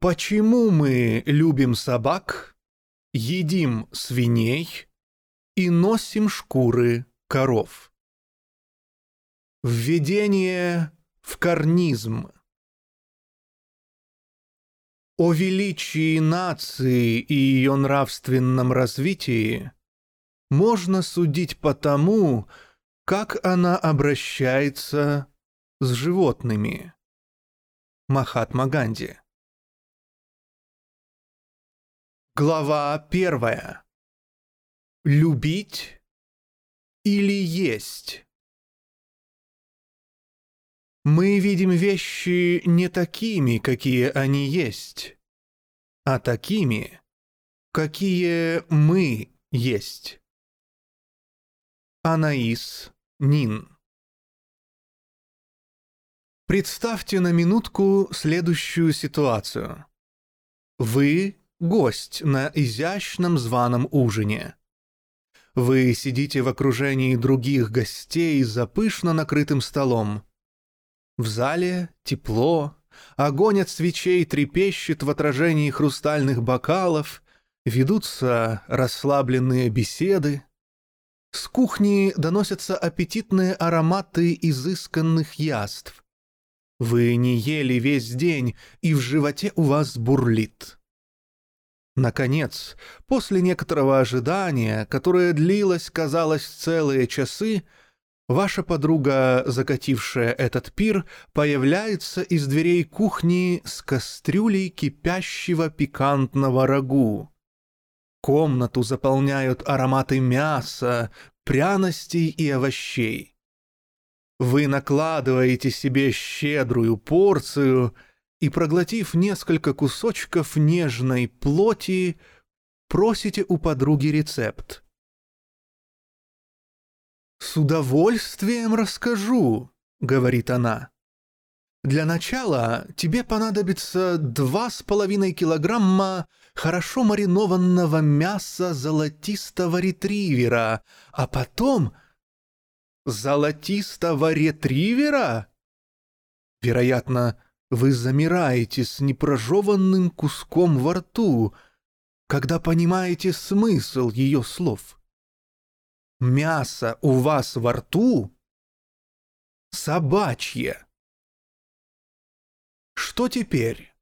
Почему мы любим собак, едим свиней и носим шкуры коров? Введение в карнизм. О величии нации и ее нравственном развитии можно судить по тому, как она обращается с животными. Махатма Ганди Глава первая. Любить или есть? Мы видим вещи не такими, какие они есть, а такими, какие мы есть. Анаис Нин Представьте на минутку следующую ситуацию. Вы гость на изящном званом ужине. Вы сидите в окружении других гостей за пышно накрытым столом. В зале тепло, огонь от свечей трепещет в отражении хрустальных бокалов, ведутся расслабленные беседы. С кухни доносятся аппетитные ароматы изысканных яств. Вы не ели весь день, и в животе у вас бурлит. Наконец, после некоторого ожидания, которое длилось, казалось, целые часы, ваша подруга, закатившая этот пир, появляется из дверей кухни с кастрюлей кипящего пикантного рагу. Комнату заполняют ароматы мяса, пряностей и овощей. Вы накладываете себе щедрую порцию — и, проглотив несколько кусочков нежной плоти, просите у подруги рецепт. «С удовольствием расскажу», — говорит она. «Для начала тебе понадобится два с половиной килограмма хорошо маринованного мяса золотистого ретривера, а потом...» «Золотистого ретривера?» Вероятно, вы замираете с непрожеванным куском во рту, когда понимаете смысл ее слов. Мясо у вас во рту собачье. Что теперь?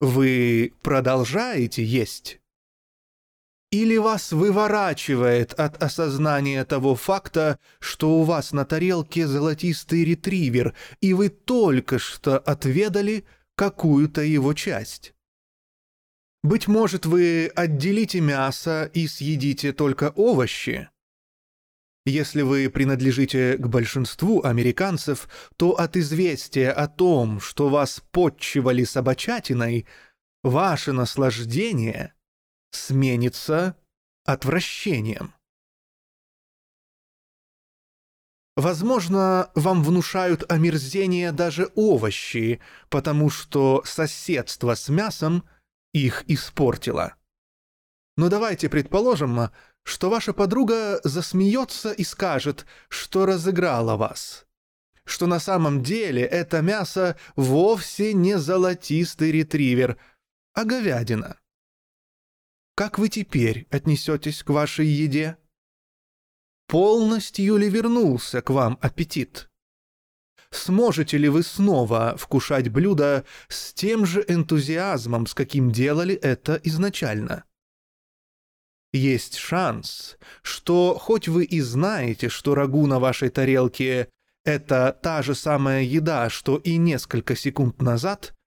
Вы продолжаете есть? Или вас выворачивает от осознания того факта, что у вас на тарелке золотистый ретривер, и вы только что отведали какую-то его часть? Быть может, вы отделите мясо и съедите только овощи? Если вы принадлежите к большинству американцев, то от известия о том, что вас подчивали собачатиной, ваше наслаждение — сменится отвращением. Возможно, вам внушают омерзение даже овощи, потому что соседство с мясом их испортило. Но давайте предположим, что ваша подруга засмеется и скажет, что разыграла вас. Что на самом деле это мясо вовсе не золотистый ретривер, а говядина. Как вы теперь отнесетесь к вашей еде? Полностью ли вернулся к вам аппетит? Сможете ли вы снова вкушать блюдо с тем же энтузиазмом, с каким делали это изначально? Есть шанс, что хоть вы и знаете, что рагу на вашей тарелке — это та же самая еда, что и несколько секунд назад,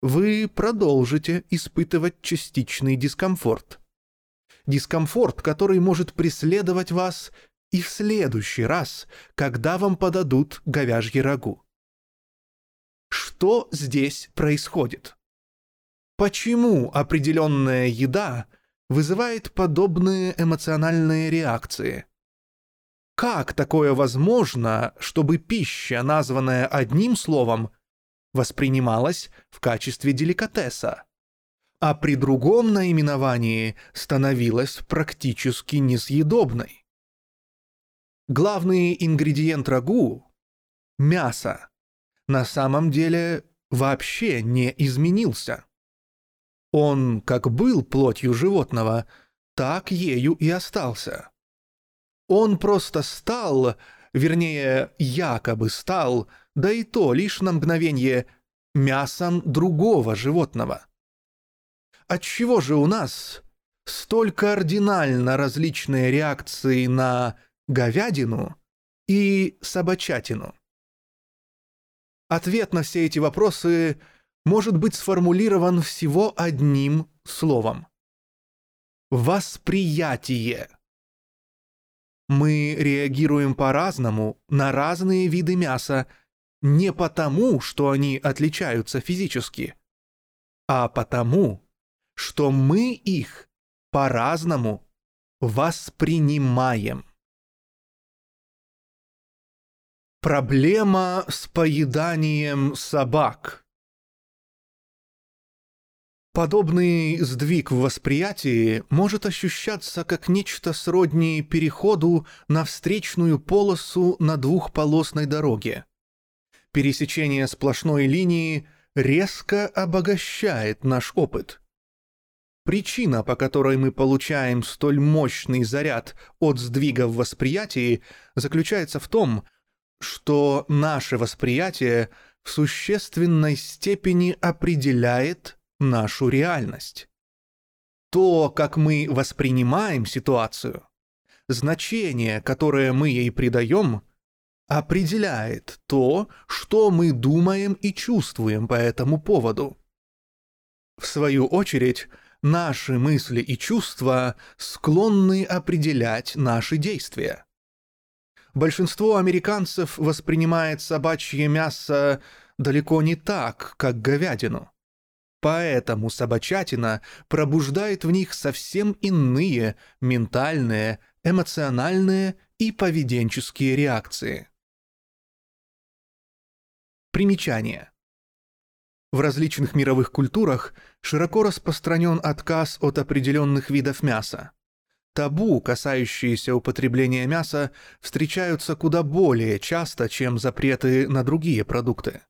вы продолжите испытывать частичный дискомфорт. Дискомфорт, который может преследовать вас и в следующий раз, когда вам подадут говяжье рагу. Что здесь происходит? Почему определенная еда вызывает подобные эмоциональные реакции? Как такое возможно, чтобы пища, названная одним словом, воспринималась в качестве деликатеса, а при другом наименовании становилась практически несъедобной. Главный ингредиент рагу — мясо — на самом деле вообще не изменился. Он как был плотью животного, так ею и остался. Он просто стал, вернее, якобы стал, да и то лишь на мгновение, мясом другого животного. Отчего же у нас столь кардинально различные реакции на говядину и собачатину? Ответ на все эти вопросы может быть сформулирован всего одним словом. Восприятие. Мы реагируем по-разному на разные виды мяса не потому, что они отличаются физически, а потому, что мы их по-разному воспринимаем. Проблема с поеданием собак. Подобный сдвиг в восприятии может ощущаться как нечто сродни переходу на встречную полосу на двухполосной дороге. Пересечение сплошной линии резко обогащает наш опыт. Причина, по которой мы получаем столь мощный заряд от сдвига в восприятии, заключается в том, что наше восприятие в существенной степени определяет нашу реальность. То, как мы воспринимаем ситуацию, значение, которое мы ей придаем, определяет то, что мы думаем и чувствуем по этому поводу. В свою очередь, наши мысли и чувства склонны определять наши действия большинство американцев воспринимает собачье мясо далеко не так, как говядину. Поэтому собачатина пробуждает в них совсем иные ментальные, эмоциональные и поведенческие реакции. Примечание. В различных мировых культурах широко распространен отказ от определенных видов мяса. Табу, касающиеся употребления мяса, встречаются куда более часто, чем запреты на другие продукты.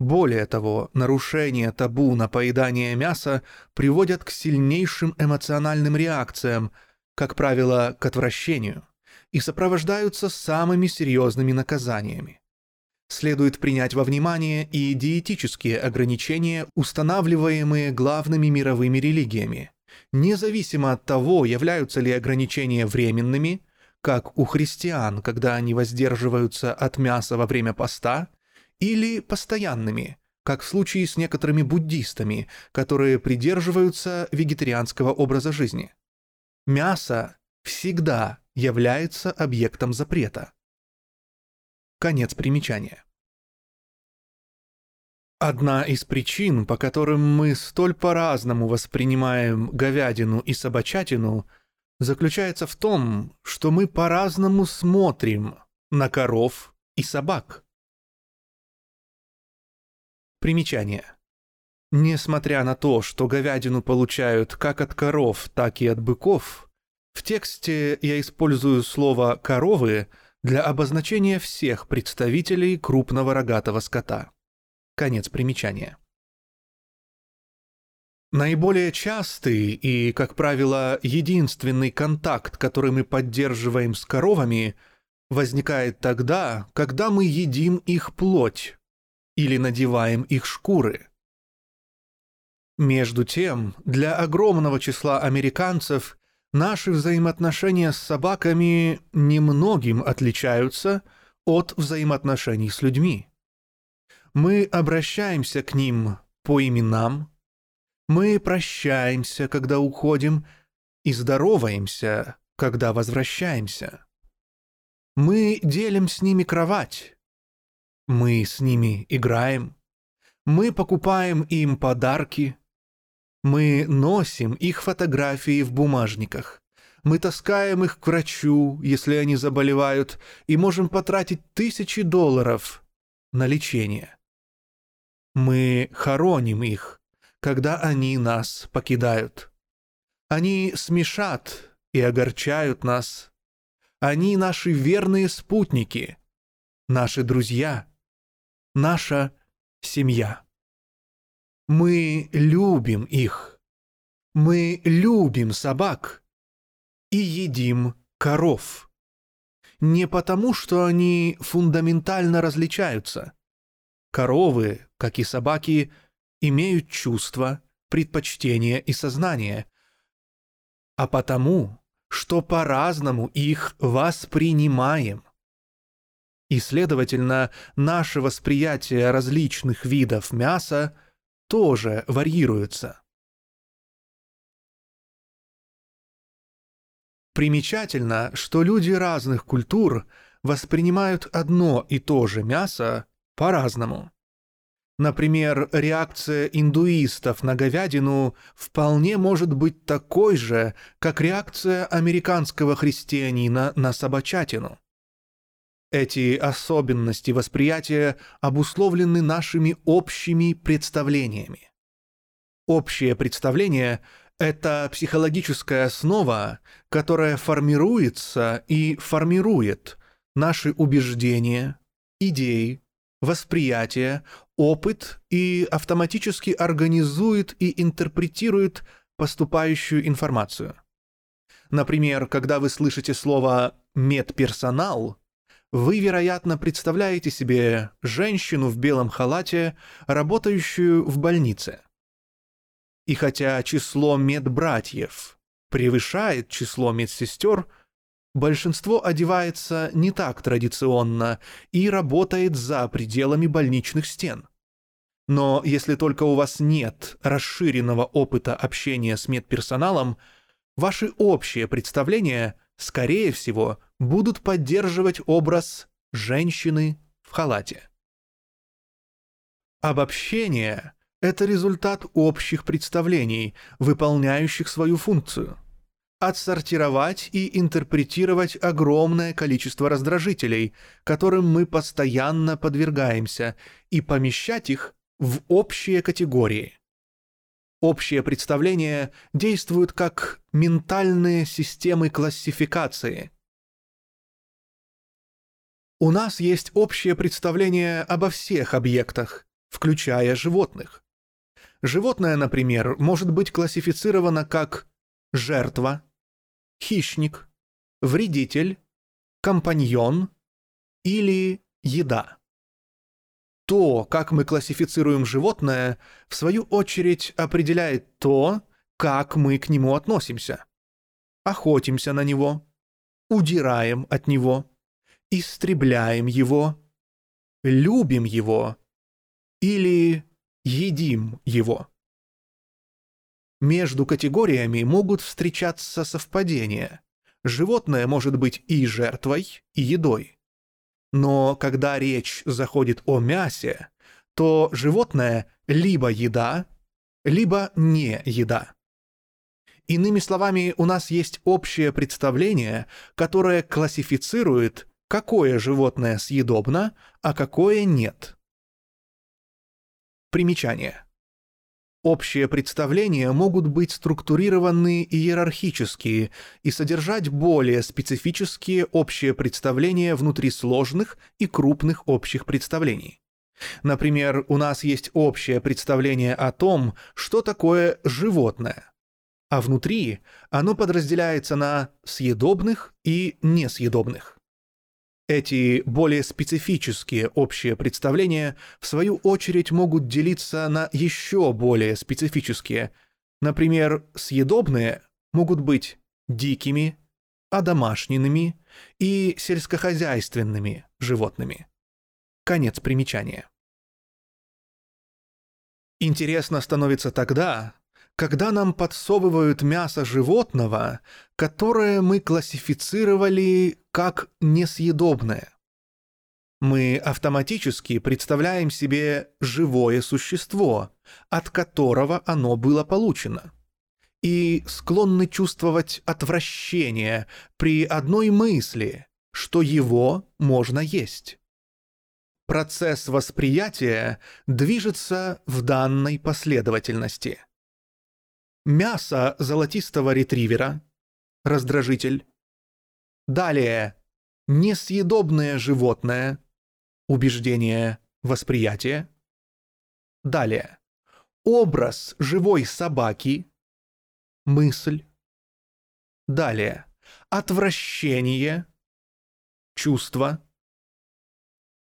Более того, нарушение табу на поедание мяса приводят к сильнейшим эмоциональным реакциям, как правило, к отвращению, и сопровождаются самыми серьезными наказаниями. Следует принять во внимание и диетические ограничения, устанавливаемые главными мировыми религиями – независимо от того, являются ли ограничения временными, как у христиан, когда они воздерживаются от мяса во время поста, или постоянными, как в случае с некоторыми буддистами, которые придерживаются вегетарианского образа жизни. Мясо всегда является объектом запрета. Конец примечания. Одна из причин, по которым мы столь по-разному воспринимаем говядину и собачатину, заключается в том, что мы по-разному смотрим на коров и собак. Примечание. Несмотря на то, что говядину получают как от коров, так и от быков, в тексте я использую слово «коровы» для обозначения всех представителей крупного рогатого скота. Конец примечания. Наиболее частый и, как правило, единственный контакт, который мы поддерживаем с коровами, возникает тогда, когда мы едим их плоть или надеваем их шкуры. Между тем, для огромного числа американцев наши взаимоотношения с собаками немногим отличаются от взаимоотношений с людьми. Мы обращаемся к ним по именам, мы прощаемся, когда уходим, и здороваемся, когда возвращаемся. Мы делим с ними кровать, мы с ними играем, мы покупаем им подарки, мы носим их фотографии в бумажниках, мы таскаем их к врачу, если они заболевают, и можем потратить тысячи долларов на лечение. Мы хороним их, когда они нас покидают. Они смешат и огорчают нас. Они наши верные спутники, наши друзья, наша семья. Мы любим их, Мы любим собак и едим коров. Не потому, что они фундаментально различаются. Коровы, как и собаки, имеют чувства, предпочтения и сознание, а потому, что по-разному их воспринимаем. И, следовательно, наше восприятие различных видов мяса тоже варьируется. Примечательно, что люди разных культур воспринимают одно и то же мясо по-разному. Например, реакция индуистов на говядину вполне может быть такой же, как реакция американского христианина на собачатину. Эти особенности восприятия обусловлены нашими общими представлениями. Общее представление — это психологическая основа, которая формируется и формирует наши убеждения, идеи, восприятие, опыт и автоматически организует и интерпретирует поступающую информацию. Например, когда вы слышите слово «медперсонал», вы, вероятно, представляете себе женщину в белом халате, работающую в больнице. И хотя число медбратьев превышает число медсестер, большинство одевается не так традиционно и работает за пределами больничных стен. Но если только у вас нет расширенного опыта общения с медперсоналом, ваши общие представления, скорее всего, будут поддерживать образ женщины в халате. Обобщение — это результат общих представлений, выполняющих свою функцию — отсортировать и интерпретировать огромное количество раздражителей, которым мы постоянно подвергаемся, и помещать их в общие категории. Общее представление действует как ментальные системы классификации. У нас есть общее представление обо всех объектах, включая животных. Животное, например, может быть классифицировано как жертва, хищник, вредитель, компаньон или еда. То, как мы классифицируем животное, в свою очередь определяет то, как мы к нему относимся. Охотимся на него, удираем от него, истребляем его, любим его или едим его. Между категориями могут встречаться совпадения. Животное может быть и жертвой, и едой. Но когда речь заходит о мясе, то животное либо еда, либо не еда. Иными словами, у нас есть общее представление, которое классифицирует, какое животное съедобно, а какое нет. Примечание. Общие представления могут быть структурированы иерархически и содержать более специфические общие представления внутри сложных и крупных общих представлений. Например, у нас есть общее представление о том, что такое животное, а внутри оно подразделяется на съедобных и несъедобных. Эти более специфические общие представления, в свою очередь, могут делиться на еще более специфические. Например, съедобные могут быть дикими, одомашненными и сельскохозяйственными животными. Конец примечания. Интересно становится тогда, когда нам подсовывают мясо животного, которое мы классифицировали как несъедобное. Мы автоматически представляем себе живое существо, от которого оно было получено, и склонны чувствовать отвращение при одной мысли, что его можно есть. Процесс восприятия движется в данной последовательности – мясо золотистого ретривера, раздражитель. Далее, несъедобное животное, убеждение, восприятие. Далее, образ живой собаки, мысль. Далее. Отвращение, чувство.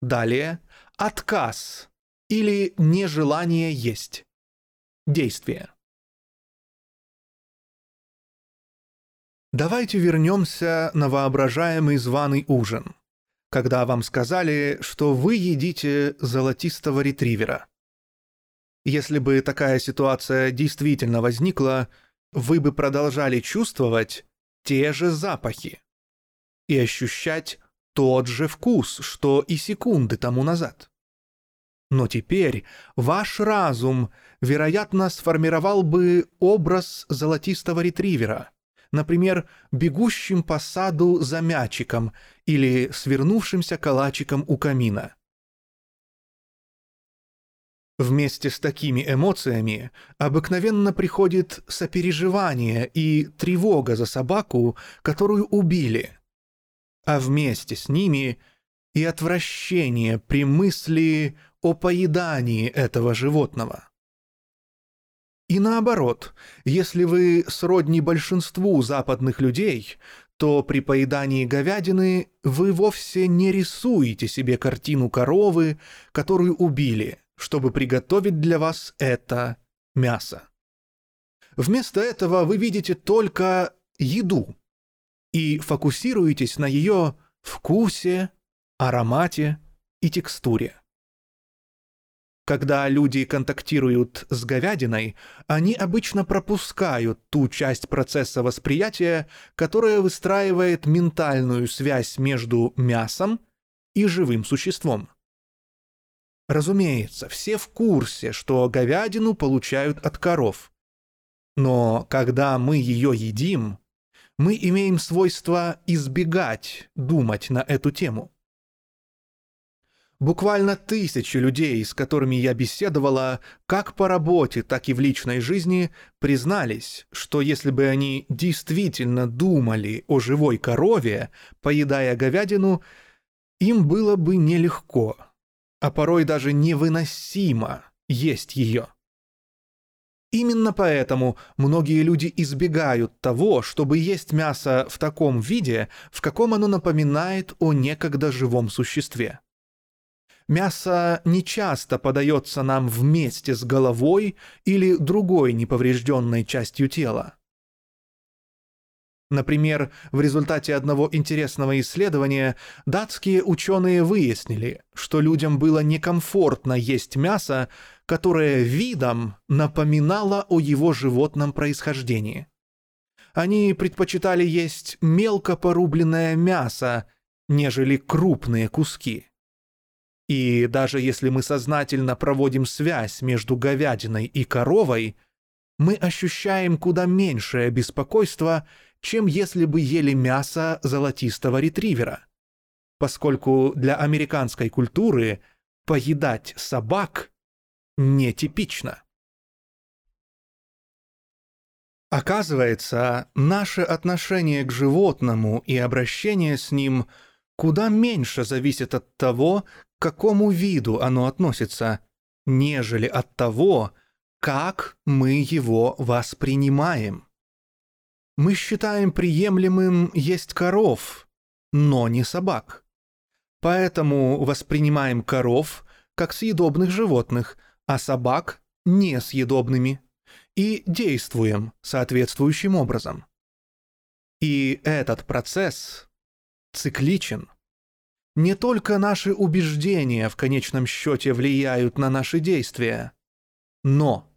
Далее. Отказ или нежелание есть. Действие. Давайте вернемся на воображаемый званый ужин, когда вам сказали, что вы едите золотистого ретривера. Если бы такая ситуация действительно возникла, вы бы продолжали чувствовать те же запахи и ощущать тот же вкус, что и секунды тому назад. Но теперь ваш разум, вероятно, сформировал бы образ золотистого ретривера — например, бегущим по саду за мячиком или свернувшимся калачиком у камина. Вместе с такими эмоциями обыкновенно приходит сопереживание и тревога за собаку, которую убили, а вместе с ними и отвращение при мысли о поедании этого животного. И наоборот, если вы сродни большинству западных людей, то при поедании говядины вы вовсе не рисуете себе картину коровы, которую убили, чтобы приготовить для вас это мясо. Вместо этого вы видите только еду и фокусируетесь на ее вкусе, аромате и текстуре. Когда люди контактируют с говядиной, они обычно пропускают ту часть процесса восприятия, которая выстраивает ментальную связь между мясом и живым существом. Разумеется, все в курсе, что говядину получают от коров. Но когда мы ее едим, мы имеем свойство избегать думать на эту тему. Буквально тысячи людей, с которыми я беседовала, как по работе, так и в личной жизни, признались, что если бы они действительно думали о живой корове, поедая говядину, им было бы нелегко, а порой даже невыносимо есть ее. Именно поэтому многие люди избегают того, чтобы есть мясо в таком виде, в каком оно напоминает о некогда живом существе. Мясо нечасто подается нам вместе с головой или другой неповрежденной частью тела. Например, в результате одного интересного исследования датские ученые выяснили, что людям было некомфортно есть мясо, которое видом напоминало о его животном происхождении. Они предпочитали есть мелко порубленное мясо, нежели крупные куски. И даже если мы сознательно проводим связь между говядиной и коровой, мы ощущаем куда меньшее беспокойство, чем если бы ели мясо золотистого ретривера. Поскольку для американской культуры поедать собак нетипично. Оказывается, наше отношение к животному и обращение с ним куда меньше зависит от того, к какому виду оно относится, нежели от того, как мы его воспринимаем. Мы считаем приемлемым есть коров, но не собак. Поэтому воспринимаем коров как съедобных животных, а собак – несъедобными, и действуем соответствующим образом. И этот процесс цикличен. Не только наши убеждения в конечном счете влияют на наши действия, но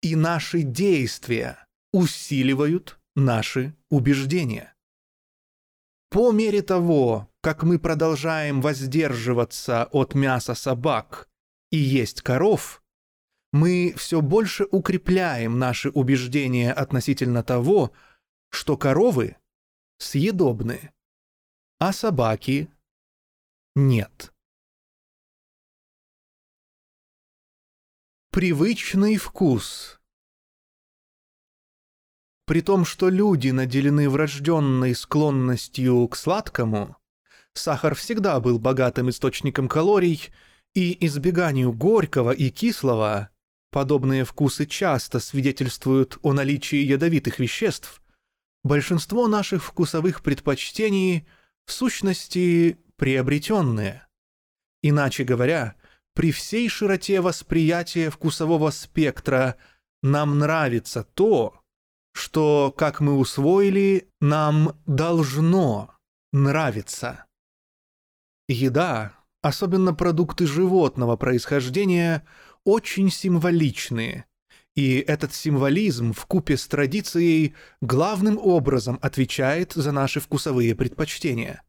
и наши действия усиливают наши убеждения. По мере того, как мы продолжаем воздерживаться от мяса собак и есть коров, мы все больше укрепляем наши убеждения относительно того, что коровы съедобны а собаки нет. Привычный вкус При том, что люди наделены врожденной склонностью к сладкому, сахар всегда был богатым источником калорий, и избеганию горького и кислого подобные вкусы часто свидетельствуют о наличии ядовитых веществ, большинство наших вкусовых предпочтений в сущности приобретенные. Иначе говоря, при всей широте восприятия вкусового спектра нам нравится то, что, как мы усвоили, нам должно нравиться. Еда, особенно продукты животного происхождения, очень символичные, и этот символизм в купе с традицией главным образом отвечает за наши вкусовые предпочтения.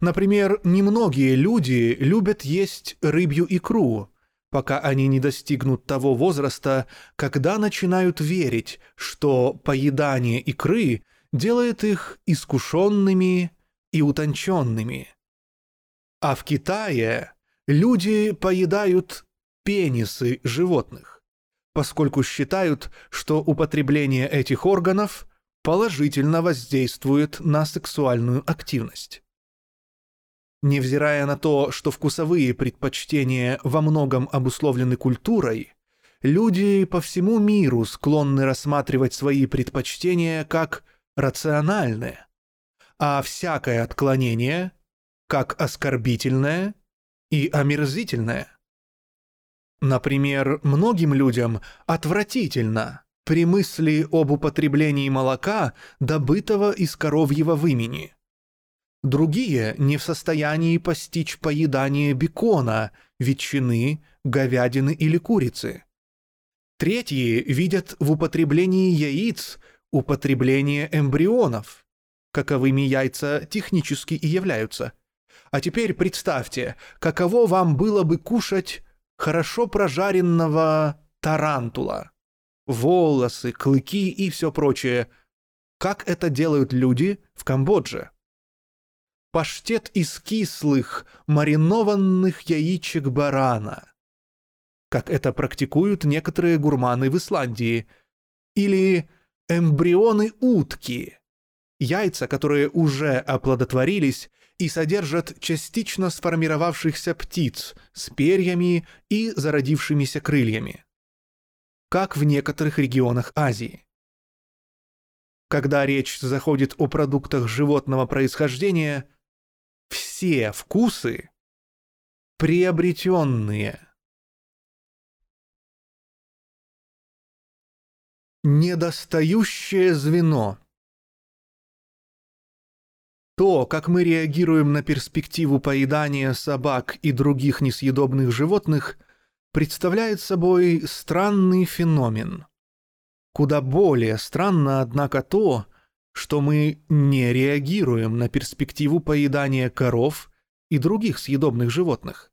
Например, немногие люди любят есть рыбью икру, пока они не достигнут того возраста, когда начинают верить, что поедание икры делает их искушенными и утонченными. А в Китае люди поедают пенисы животных, поскольку считают, что употребление этих органов положительно воздействует на сексуальную активность. Невзирая на то, что вкусовые предпочтения во многом обусловлены культурой, люди по всему миру склонны рассматривать свои предпочтения как рациональные, а всякое отклонение как оскорбительное и омерзительное. Например, многим людям отвратительно при мысли об употреблении молока, добытого из коровьего вымени – Другие не в состоянии постичь поедание бекона, ветчины, говядины или курицы. Третьи видят в употреблении яиц употребление эмбрионов, каковыми яйца технически и являются. А теперь представьте, каково вам было бы кушать хорошо прожаренного тарантула. Волосы, клыки и все прочее. Как это делают люди в Камбодже? Паштет из кислых, маринованных яичек барана, как это практикуют некоторые гурманы в Исландии, или эмбрионы утки, яйца, которые уже оплодотворились и содержат частично сформировавшихся птиц с перьями и зародившимися крыльями, как в некоторых регионах Азии. Когда речь заходит о продуктах животного происхождения – все вкусы приобретенные. Недостающее звено. То, как мы реагируем на перспективу поедания собак и других несъедобных животных, представляет собой странный феномен. Куда более странно, однако, то, что мы не реагируем на перспективу поедания коров и других съедобных животных.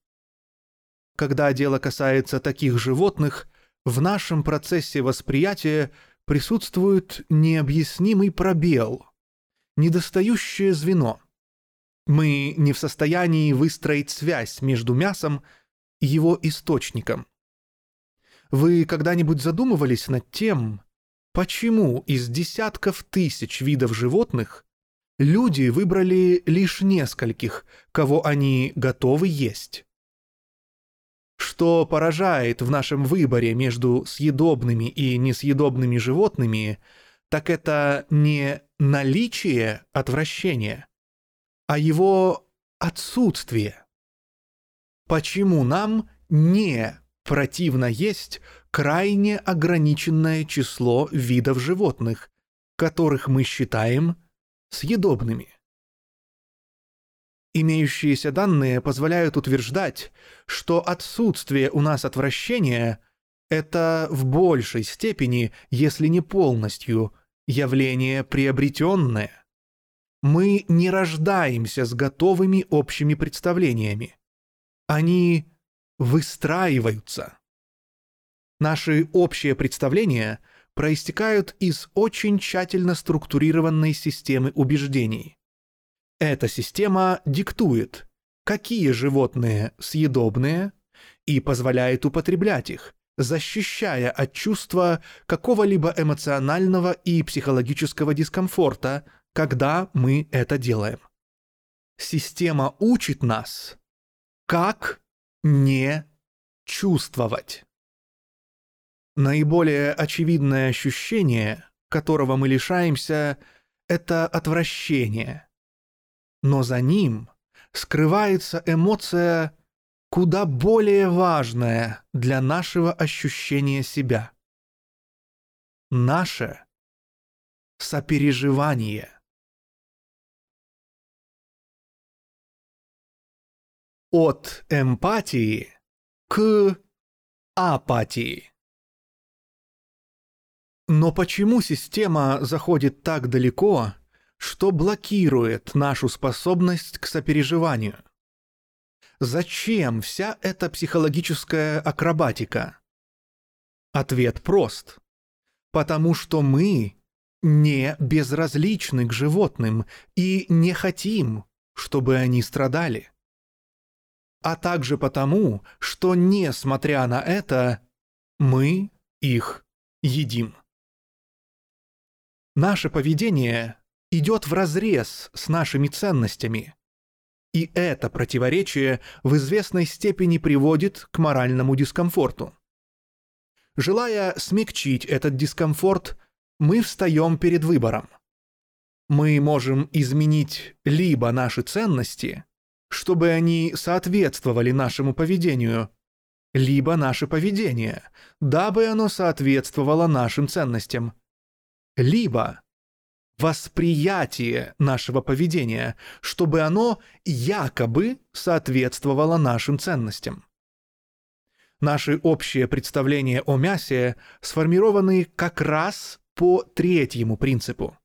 Когда дело касается таких животных, в нашем процессе восприятия присутствует необъяснимый пробел, недостающее звено. Мы не в состоянии выстроить связь между мясом и его источником. Вы когда-нибудь задумывались над тем, Почему из десятков тысяч видов животных люди выбрали лишь нескольких, кого они готовы есть? Что поражает в нашем выборе между съедобными и несъедобными животными, так это не наличие отвращения, а его отсутствие. Почему нам не противно есть крайне ограниченное число видов животных, которых мы считаем съедобными. Имеющиеся данные позволяют утверждать, что отсутствие у нас отвращения – это в большей степени, если не полностью, явление приобретенное. Мы не рождаемся с готовыми общими представлениями. Они выстраиваются. Наши общие представления проистекают из очень тщательно структурированной системы убеждений. Эта система диктует, какие животные съедобные, и позволяет употреблять их, защищая от чувства какого-либо эмоционального и психологического дискомфорта, когда мы это делаем. Система учит нас, как не чувствовать. Наиболее очевидное ощущение, которого мы лишаемся, это отвращение. Но за ним скрывается эмоция, куда более важная для нашего ощущения себя. Наше сопереживание. От эмпатии к апатии. Но почему система заходит так далеко, что блокирует нашу способность к сопереживанию? Зачем вся эта психологическая акробатика? Ответ прост. Потому что мы не безразличны к животным и не хотим, чтобы они страдали. А также потому, что, несмотря на это, мы их едим. Наше поведение идет вразрез с нашими ценностями. И это противоречие в известной степени приводит к моральному дискомфорту. Желая смягчить этот дискомфорт, мы встаем перед выбором. Мы можем изменить либо наши ценности, чтобы они соответствовали нашему поведению, либо наше поведение, дабы оно соответствовало нашим ценностям – либо восприятие нашего поведения, чтобы оно якобы соответствовало нашим ценностям. Наши общие представления о мясе сформированы как раз по третьему принципу.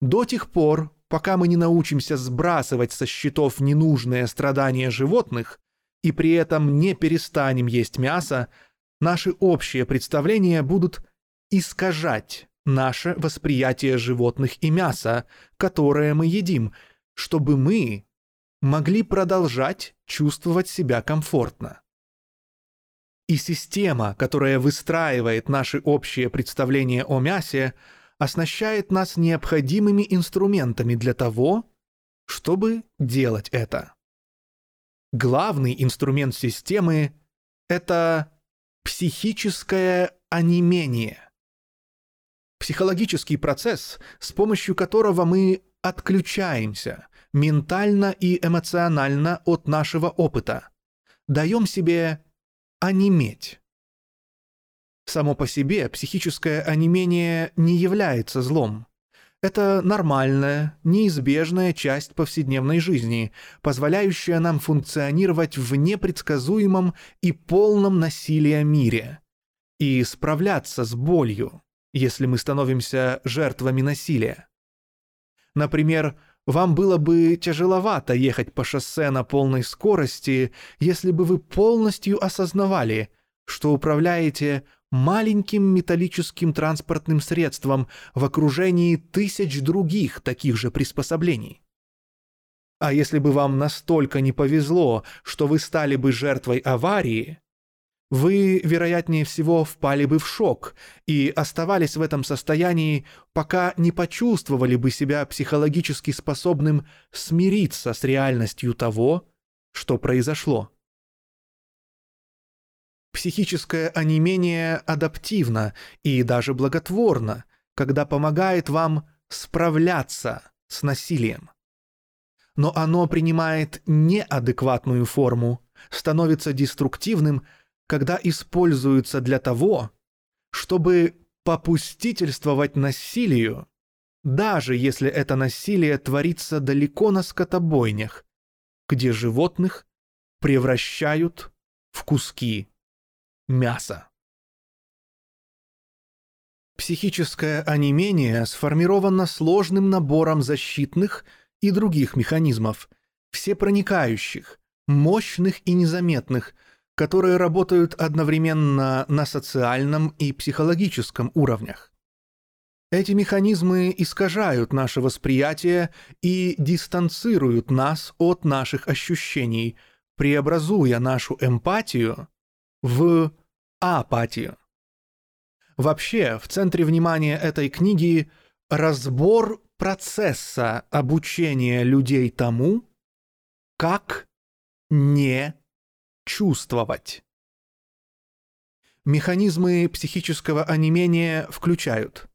До тех пор, пока мы не научимся сбрасывать со счетов ненужные страдания животных и при этом не перестанем есть мясо, наши общие представления будут искажать наше восприятие животных и мяса, которое мы едим, чтобы мы могли продолжать чувствовать себя комфортно. И система, которая выстраивает наши общие представления о мясе, оснащает нас необходимыми инструментами для того, чтобы делать это. Главный инструмент системы – это психическое онемение – психологический процесс, с помощью которого мы отключаемся ментально и эмоционально от нашего опыта, даем себе онеметь. Само по себе психическое онемение не является злом. Это нормальная, неизбежная часть повседневной жизни, позволяющая нам функционировать в непредсказуемом и полном насилия мире и справляться с болью, если мы становимся жертвами насилия. Например, вам было бы тяжеловато ехать по шоссе на полной скорости, если бы вы полностью осознавали, что управляете маленьким металлическим транспортным средством в окружении тысяч других таких же приспособлений. А если бы вам настолько не повезло, что вы стали бы жертвой аварии, вы, вероятнее всего, впали бы в шок и оставались в этом состоянии, пока не почувствовали бы себя психологически способным смириться с реальностью того, что произошло. Психическое онемение адаптивно и даже благотворно, когда помогает вам справляться с насилием. Но оно принимает неадекватную форму, становится деструктивным – когда используются для того, чтобы попустительствовать насилию, даже если это насилие творится далеко на скотобойнях, где животных превращают в куски мяса. Психическое онемение сформировано сложным набором защитных и других механизмов, всепроникающих, мощных и незаметных, которые работают одновременно на социальном и психологическом уровнях. Эти механизмы искажают наше восприятие и дистанцируют нас от наших ощущений, преобразуя нашу эмпатию в апатию. Вообще, в центре внимания этой книги разбор процесса обучения людей тому, как не чувствовать. Механизмы психического онемения включают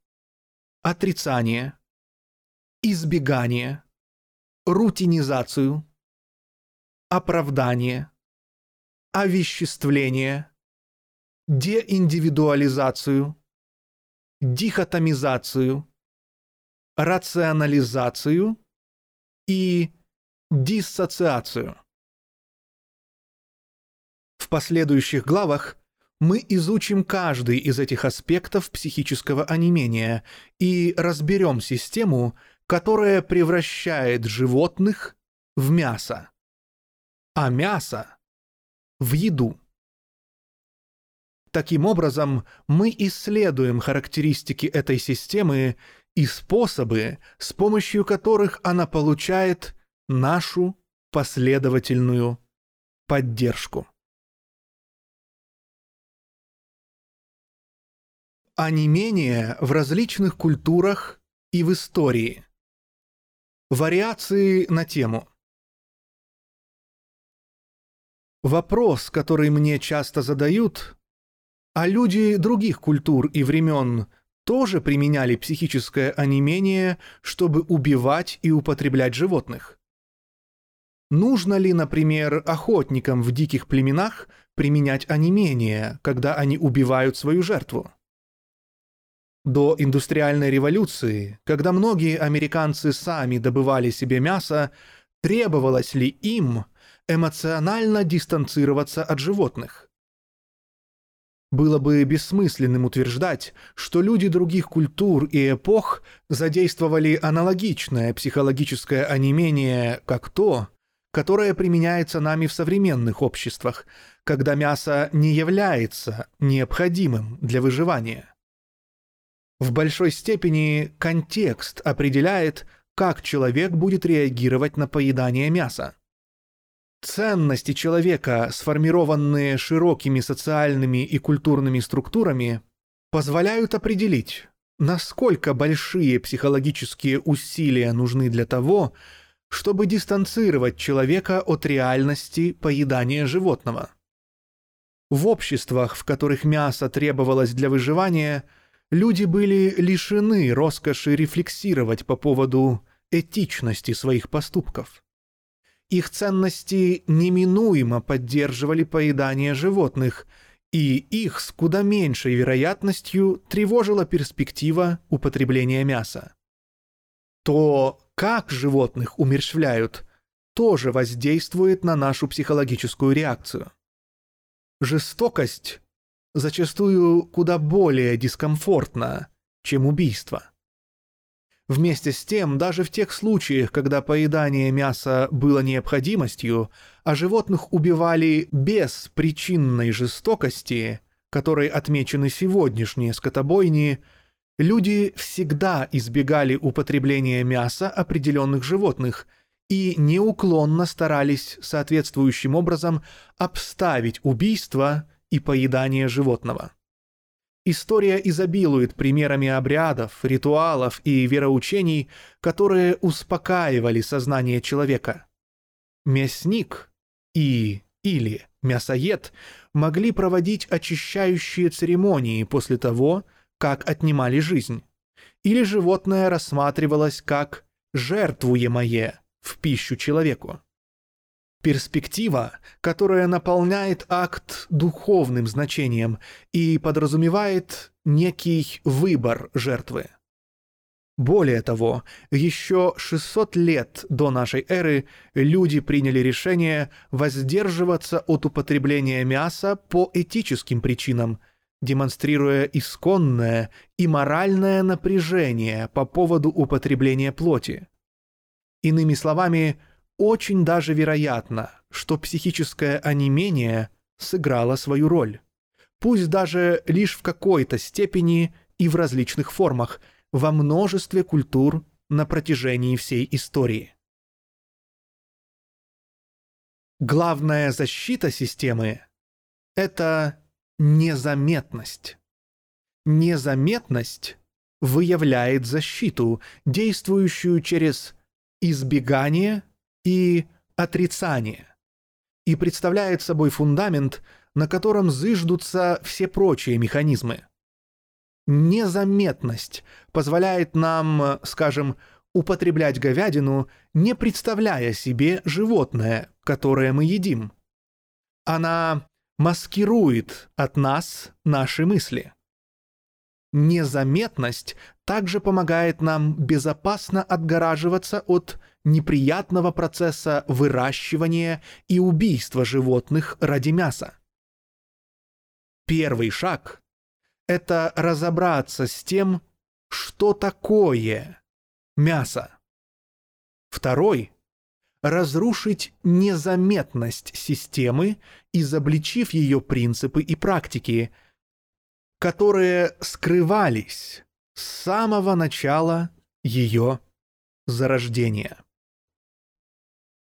отрицание, избегание, рутинизацию, оправдание, овеществление, деиндивидуализацию, дихотомизацию, рационализацию и диссоциацию. В последующих главах мы изучим каждый из этих аспектов психического онемения и разберем систему, которая превращает животных в мясо, а мясо в еду. Таким образом, мы исследуем характеристики этой системы и способы, с помощью которых она получает нашу последовательную поддержку. А не менее в различных культурах и в истории. Вариации на тему. Вопрос, который мне часто задают, а люди других культур и времен тоже применяли психическое онемение, чтобы убивать и употреблять животных? Нужно ли, например, охотникам в диких племенах применять онемение, когда они убивают свою жертву? До индустриальной революции, когда многие американцы сами добывали себе мясо, требовалось ли им эмоционально дистанцироваться от животных? Было бы бессмысленным утверждать, что люди других культур и эпох задействовали аналогичное психологическое онемение, как то, которое применяется нами в современных обществах, когда мясо не является необходимым для выживания. В большой степени контекст определяет, как человек будет реагировать на поедание мяса. Ценности человека, сформированные широкими социальными и культурными структурами, позволяют определить, насколько большие психологические усилия нужны для того, чтобы дистанцировать человека от реальности поедания животного. В обществах, в которых мясо требовалось для выживания – люди были лишены роскоши рефлексировать по поводу этичности своих поступков. Их ценности неминуемо поддерживали поедание животных, и их с куда меньшей вероятностью тревожила перспектива употребления мяса. То, как животных умерщвляют, тоже воздействует на нашу психологическую реакцию. Жестокость зачастую куда более дискомфортно, чем убийство. Вместе с тем, даже в тех случаях, когда поедание мяса было необходимостью, а животных убивали без причинной жестокости, которой отмечены сегодняшние скотобойни, люди всегда избегали употребления мяса определенных животных и неуклонно старались соответствующим образом обставить убийство и поедание животного. История изобилует примерами обрядов, ритуалов и вероучений, которые успокаивали сознание человека. Мясник и или мясоед могли проводить очищающие церемонии после того, как отнимали жизнь, или животное рассматривалось как жертвуемое в пищу человеку перспектива, которая наполняет акт духовным значением и подразумевает некий выбор жертвы. Более того, еще 600 лет до нашей эры люди приняли решение воздерживаться от употребления мяса по этическим причинам, демонстрируя исконное и моральное напряжение по поводу употребления плоти. Иными словами, очень даже вероятно, что психическое онемение сыграло свою роль. Пусть даже лишь в какой-то степени и в различных формах, во множестве культур на протяжении всей истории. Главная защита системы — это незаметность. Незаметность выявляет защиту, действующую через избегание и отрицание, и представляет собой фундамент, на котором зыждутся все прочие механизмы. Незаметность позволяет нам, скажем, употреблять говядину, не представляя себе животное, которое мы едим. Она маскирует от нас наши мысли. Незаметность также помогает нам безопасно отгораживаться от неприятного процесса выращивания и убийства животных ради мяса. Первый шаг — это разобраться с тем, что такое мясо. Второй — разрушить незаметность системы, изобличив ее принципы и практики, которые скрывались с самого начала ее зарождения.